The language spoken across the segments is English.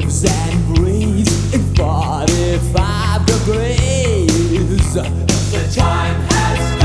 waves and breeze in 45 degrees. The time has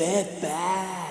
it back.